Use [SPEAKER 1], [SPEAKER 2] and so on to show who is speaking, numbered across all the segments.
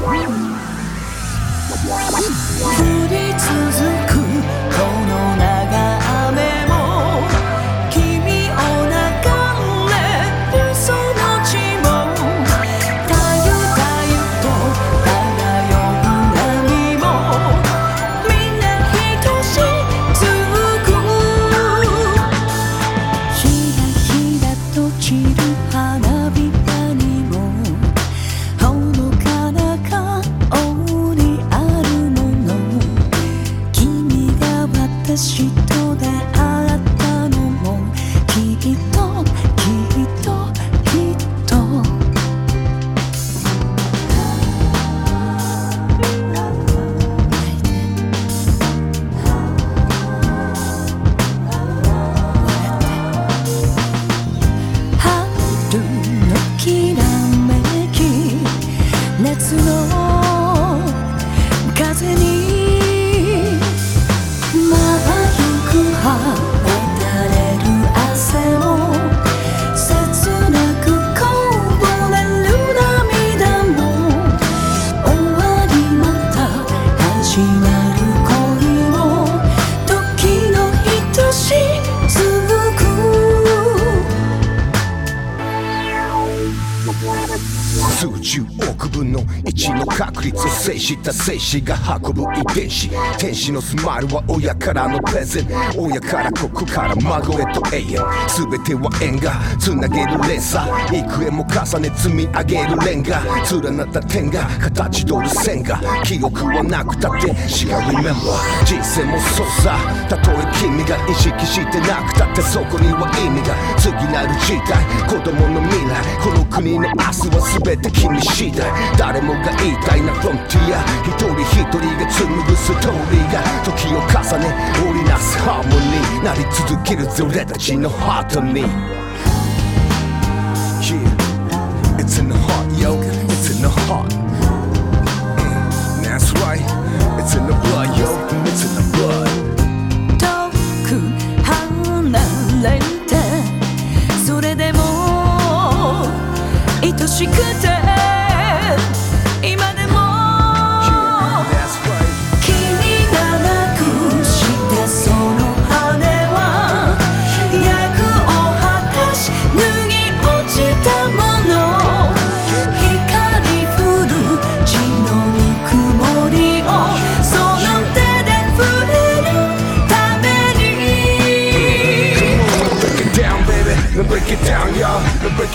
[SPEAKER 1] Wow. to know.
[SPEAKER 2] 数十億分の1の確率を制した精子が運ぶ遺伝子天使のスマイルは親からのプレゼン。親から子子から孫へと永遠全ては縁がつなげる連鎖幾重も重ね積み上げるレンガ。連なった点が形取る線が記憶はなくたって死が remember 人生もそうさたとえ君が意識してなくたってそこには意味が次なる時代子供の未来この国の明日は全て全て君次第。誰もが言いたいなフロンティア。一人一人が紡ぐストーリーが。時を重ね織りなすハーモニー。なり続けるぜ俺たちのハートに。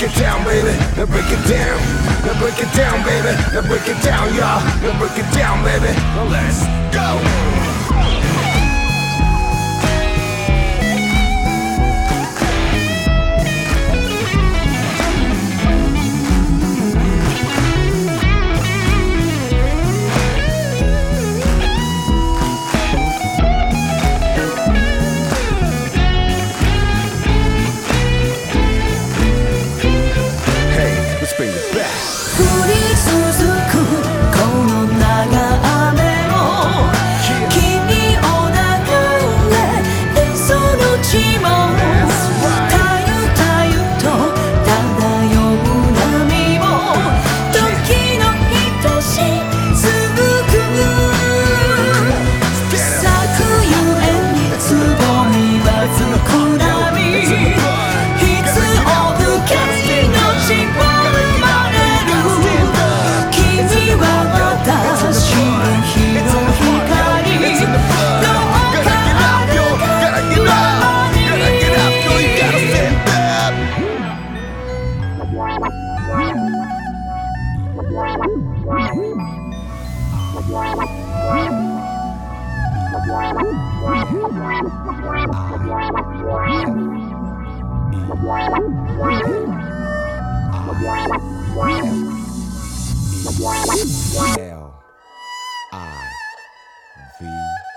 [SPEAKER 2] It down, baby. Now break it down. Now break it down, baby. Now break it down, y'all. Now break it down, baby. Now let's go. Let's bring it back.
[SPEAKER 1] 降り続くこの長雨も君を流れその血も
[SPEAKER 2] L I V